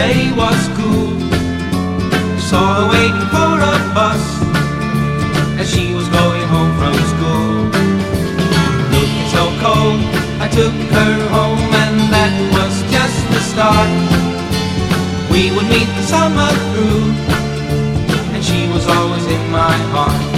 school. Saw her waiting for a bus as she was going home from school. Looking so cold, I took her home, and that was just the start. We would meet the summer through, and she was always in my heart.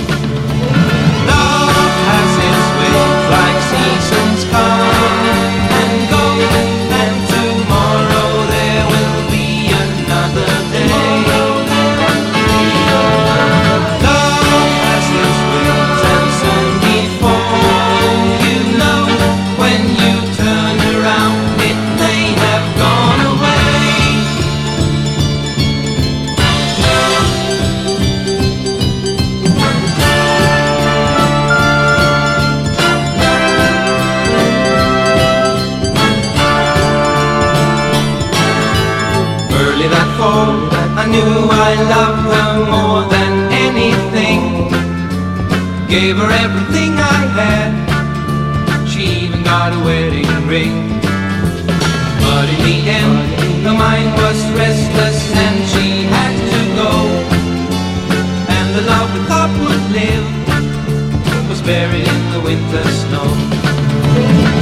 Knew I loved her more than anything. Gave her everything I had. She even got a wedding ring. But in the end, her mind was restless and she had to go. And the love we thought would live was buried in the winter snow.